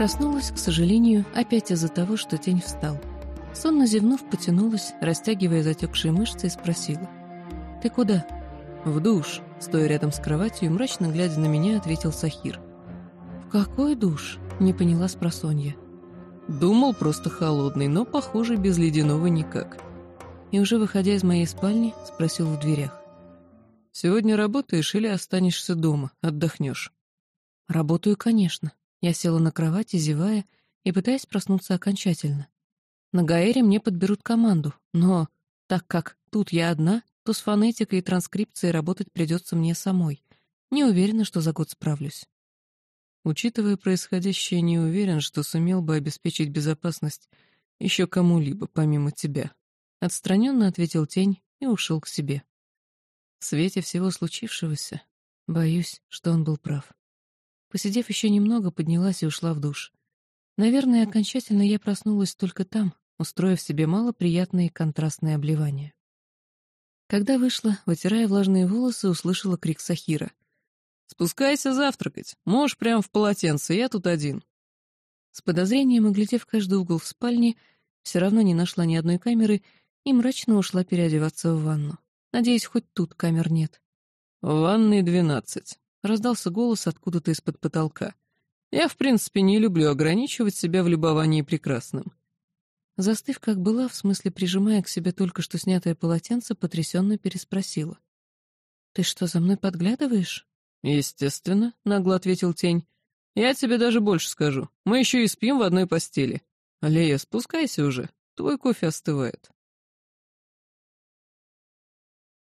проснулась, к сожалению, опять из-за того, что тень встал. Сонно зевнув, потянулась, растягивая затекшие мышцы, и спросила. «Ты куда?» «В душ», — стоя рядом с кроватью мрачно глядя на меня, ответил Сахир. «В какой душ?» — не поняла спросонья. «Думал, просто холодный, но, похоже, без ледяного никак». И уже выходя из моей спальни, спросил в дверях. «Сегодня работаешь или останешься дома, отдохнешь?» «Работаю, конечно». Я села на кровати, зевая и пытаясь проснуться окончательно. На Гаэре мне подберут команду, но так как тут я одна, то с фонетикой и транскрипцией работать придется мне самой. Не уверена, что за год справлюсь. Учитывая происходящее, не уверен, что сумел бы обеспечить безопасность еще кому-либо, помимо тебя. Отстраненно ответил тень и ушел к себе. В свете всего случившегося, боюсь, что он был прав. Посидев еще немного, поднялась и ушла в душ. Наверное, окончательно я проснулась только там, устроив себе малоприятные контрастные обливания. Когда вышла, вытирая влажные волосы, услышала крик Сахира. «Спускайся завтракать. Можешь прямо в полотенце, я тут один». С подозрением, оглядев каждый угол в спальне, все равно не нашла ни одной камеры и мрачно ушла переодеваться в ванну. Надеюсь, хоть тут камер нет. «В ванной двенадцать», — раздался голос откуда-то из-под потолка. «Я, в принципе, не люблю ограничивать себя в любовании прекрасным. Застыв, как была, в смысле прижимая к себе только что снятое полотенце, потрясенно переспросила. «Ты что, за мной подглядываешь?» «Естественно», — нагло ответил тень. «Я тебе даже больше скажу. Мы еще и спим в одной постели. Лея, спускайся уже. Твой кофе остывает».